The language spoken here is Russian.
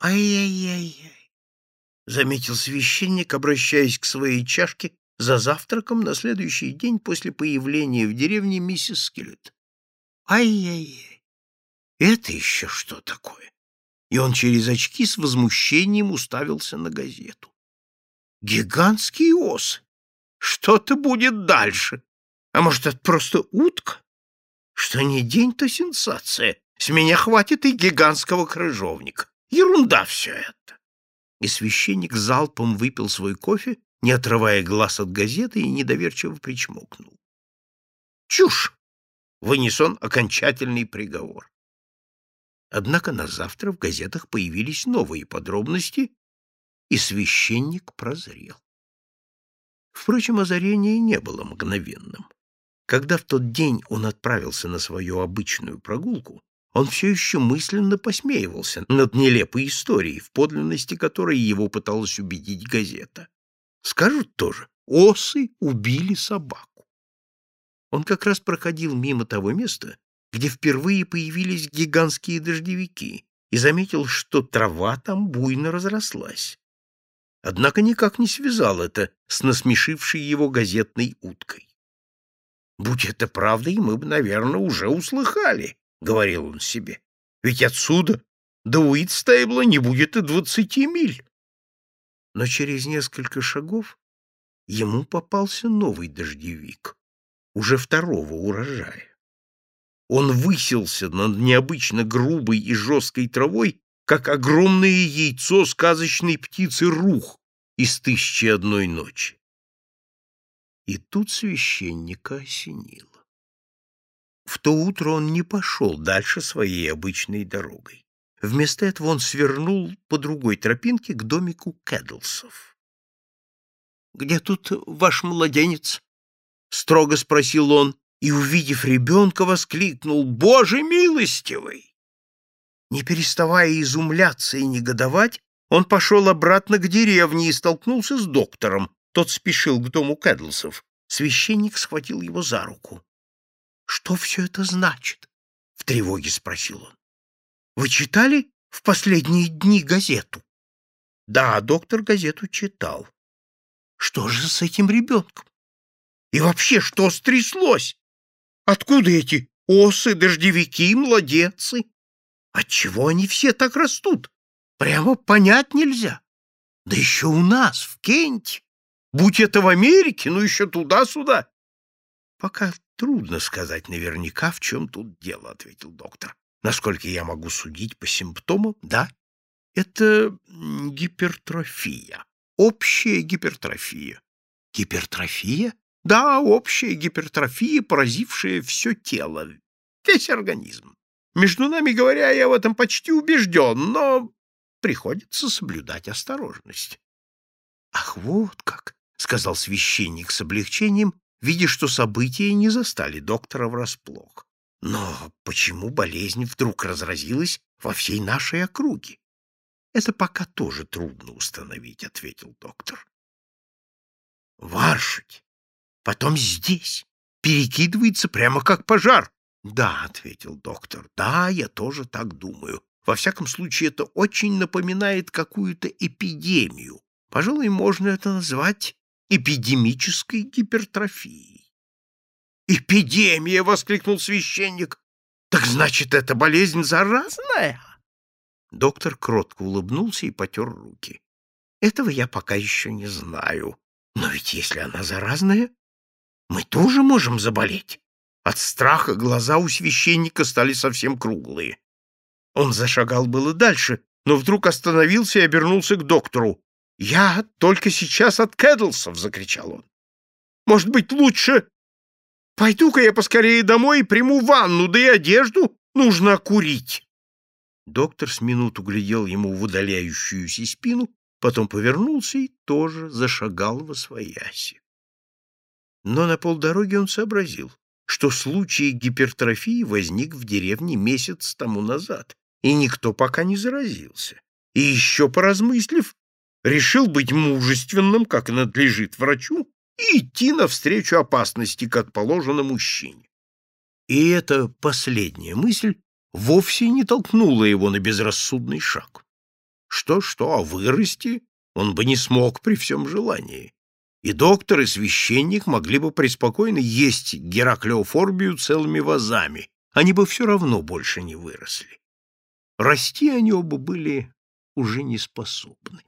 Ай-яй-яй-яй, заметил священник, обращаясь к своей чашке за завтраком на следующий день после появления в деревне миссис Скиллет. Ай-яй-яй, это еще что такое? И он через очки с возмущением уставился на газету. Гигантские осы! Что-то будет дальше. А может, это просто утка? Что не день, то сенсация. С меня хватит и гигантского крыжовника. Ерунда все это. И священник залпом выпил свой кофе, не отрывая глаз от газеты, и недоверчиво причмокнул. Чушь! Вынес он окончательный приговор. Однако на завтра в газетах появились новые подробности, и священник прозрел. Впрочем, озарение не было мгновенным. Когда в тот день он отправился на свою обычную прогулку, он все еще мысленно посмеивался над нелепой историей, в подлинности которой его пыталась убедить газета. Скажут тоже, осы убили собаку. Он как раз проходил мимо того места, где впервые появились гигантские дождевики, и заметил, что трава там буйно разрослась однако никак не связал это с насмешившей его газетной уткой. «Будь это правдой, мы бы, наверное, уже услыхали», — говорил он себе. «Ведь отсюда до Уитстейбла не будет и двадцати миль». Но через несколько шагов ему попался новый дождевик, уже второго урожая. Он высился над необычно грубой и жесткой травой как огромное яйцо сказочной птицы Рух из «Тысячи одной ночи». И тут священника осенило. В то утро он не пошел дальше своей обычной дорогой. Вместо этого он свернул по другой тропинке к домику Кэдлсов. «Где тут ваш младенец?» — строго спросил он, и, увидев ребенка, воскликнул «Боже милостивый!» Не переставая изумляться и негодовать, он пошел обратно к деревне и столкнулся с доктором. Тот спешил к дому Кэдлсов. Священник схватил его за руку. — Что все это значит? — в тревоге спросил он. — Вы читали в последние дни газету? — Да, доктор газету читал. — Что же с этим ребенком? И вообще, что стряслось? Откуда эти осы, дождевики, младенцы? Отчего они все так растут? Прямо понять нельзя. Да еще у нас, в Кенте. Будь это в Америке, ну еще туда-сюда. Пока трудно сказать наверняка, в чем тут дело, — ответил доктор. Насколько я могу судить по симптомам, да, это гипертрофия, общая гипертрофия. Гипертрофия? Да, общая гипертрофия, поразившая все тело, весь организм. Между нами говоря, я в этом почти убежден, но приходится соблюдать осторожность. — Ах, вот как! — сказал священник с облегчением, видя, что события не застали доктора врасплох. — Но почему болезнь вдруг разразилась во всей нашей округе? — Это пока тоже трудно установить, — ответил доктор. — Варшить! Потом здесь! Перекидывается прямо как пожар! Да, ответил доктор. Да, я тоже так думаю. Во всяком случае, это очень напоминает какую-то эпидемию. Пожалуй, можно это назвать эпидемической гипертрофией. Эпидемия, воскликнул священник. Так значит, эта болезнь заразная? Доктор кротко улыбнулся и потер руки. Этого я пока еще не знаю. Но ведь если она заразная, мы тоже можем заболеть. От страха глаза у священника стали совсем круглые. Он зашагал было дальше, но вдруг остановился и обернулся к доктору. «Я только сейчас от Кэдлсов!» — закричал он. «Может быть, лучше... Пойду-ка я поскорее домой и приму ванну, да и одежду нужно курить!» Доктор с минуту глядел ему в удаляющуюся спину, потом повернулся и тоже зашагал во свояси. Но на полдороги он сообразил что случай гипертрофии возник в деревне месяц тому назад, и никто пока не заразился. И еще поразмыслив, решил быть мужественным, как надлежит врачу, и идти навстречу опасности, как положено мужчине. И эта последняя мысль вовсе не толкнула его на безрассудный шаг. Что-что, а вырасти он бы не смог при всем желании. И доктор, и священник могли бы преспокойно есть Гераклеофорбию целыми вазами, они бы все равно больше не выросли. Расти они оба были уже не способны.